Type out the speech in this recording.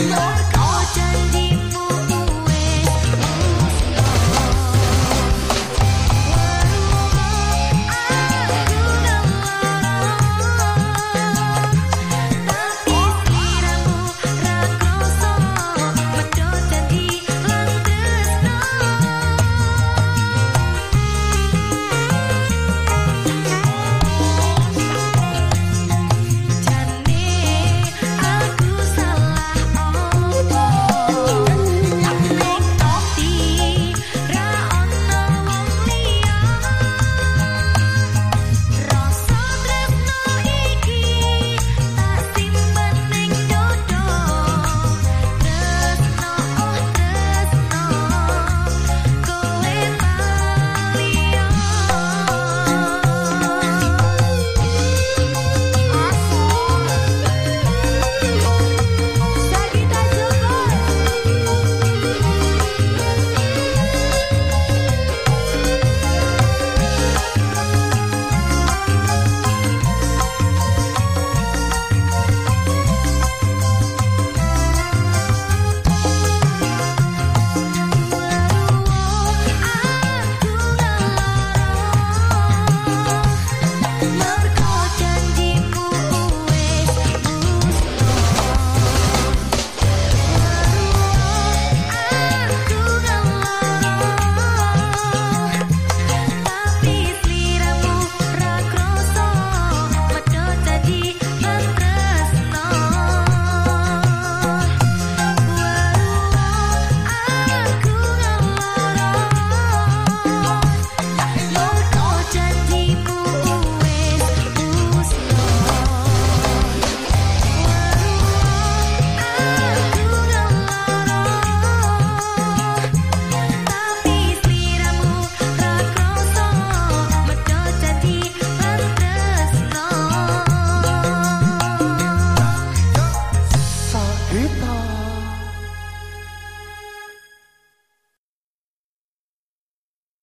Ay, no.